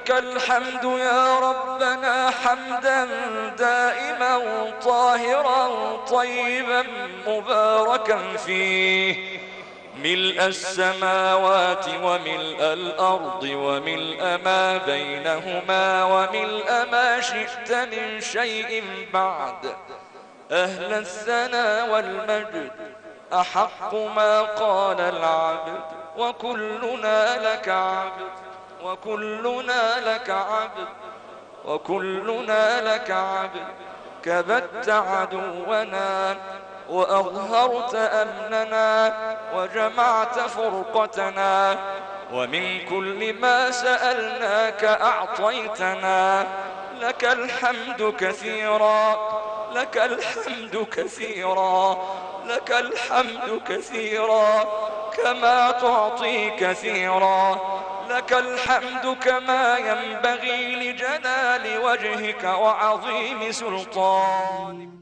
لك الحمد يا ربنا حمدا دائما طاهرا طيبا مباركا فيه. ملء السماوات وملء الأرض وملء ما بينهما وملء ما شئت من شيء بعد. أهل الثنى والمجد أحق ما قال العبد وكلنا لك عبد. وكلنا لك عبد وكلنا لك عبد. كبت عدونا وأظهرت أمننا وجمعت فرقتنا. ومن كل ما سألناك أعطيتنا. لك الحمد كثيرا لك الحمد كثيرا لك الحمد كثيرا. كما تعطي كثيرا. لك الحمد كما ينبغي لجلال وجهك وعظيم سلطانك